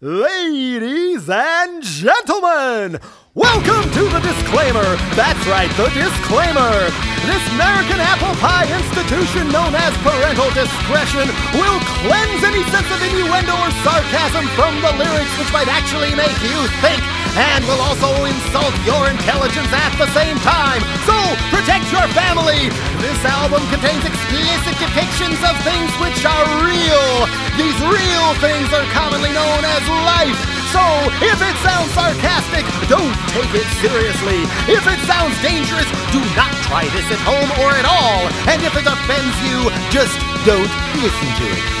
Ladies and gentlemen, welcome to the disclaimer. That's right, the disclaimer. This American apple pie institution known as parental discretion will cleanse any sense of innuendo or sarcasm from the lyrics which might actually make you think and will also insult your intelligence at the same time. So, protect your family. This album contains explicit depictions of things which are real. These real things are commonly known as life. So, if it sounds sarcastic, don't take it seriously. If it sounds dangerous, do not try this at home or at all. And if it offends you, just don't listen to it.